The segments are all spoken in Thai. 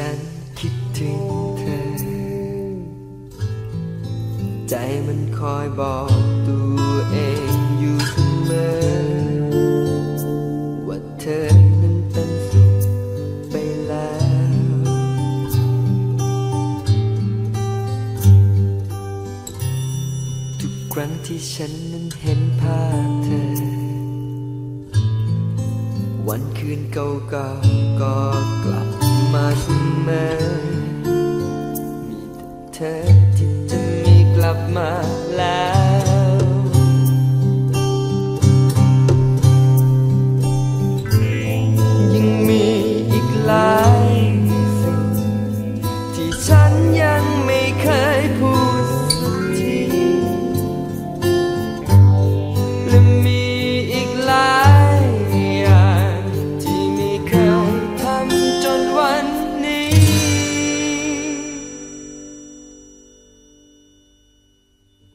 ฉันคิดถึงเธอ ใจมันคอยบอกตัวเองอยู่เสมอ ว่าเธอนั้นเป็นสุขไปแล้ว ทุกครั้งที่ฉันนั้นเห็นภาพเธอ วันคืนเก่าๆก็กลับ my man meet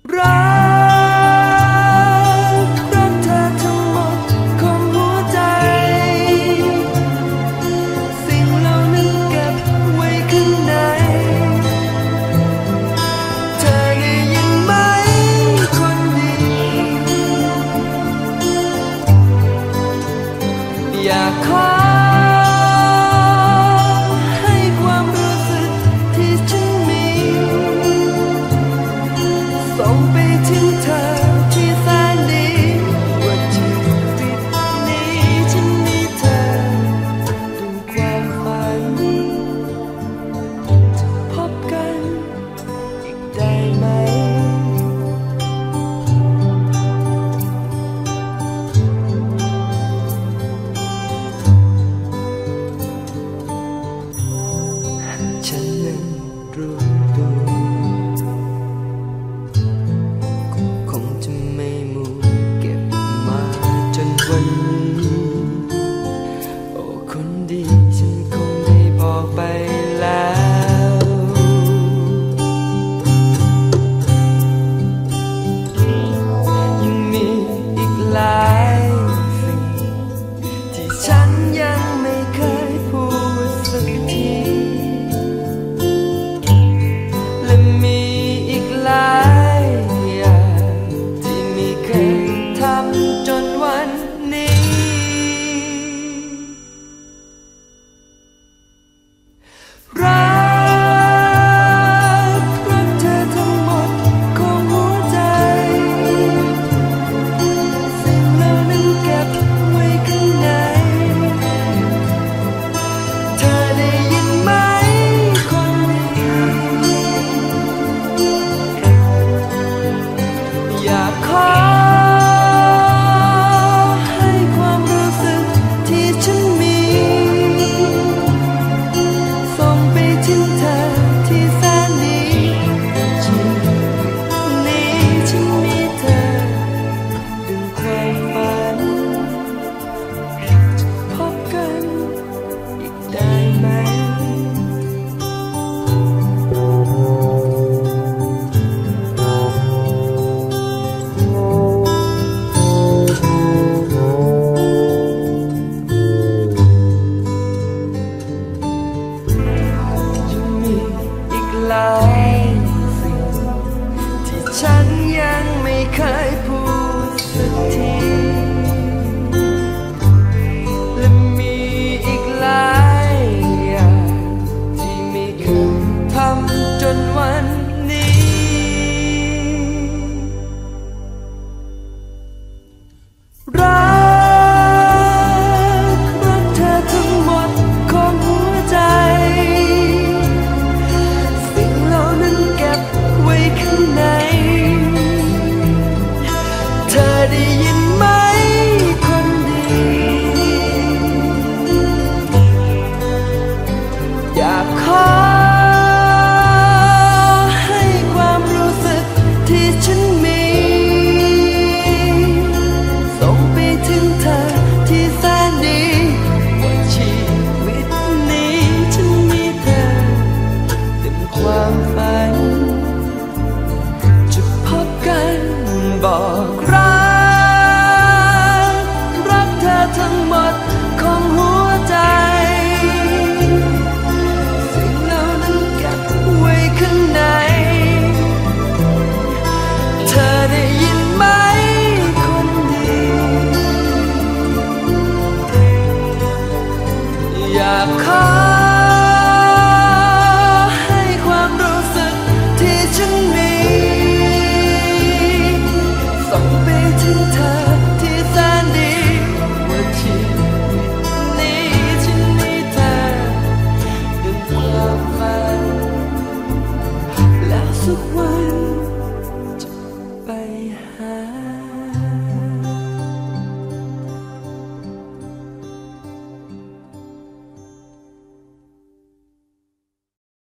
Run! รู้ตัวก็คงจะไม่มูเก็บมาจนวันโอ้คนดี ถึงเธอที่แสนดีว่าชีวิตนี้ฉันมีเธอเต็มความฝัน จะพบกันบอกรัก I've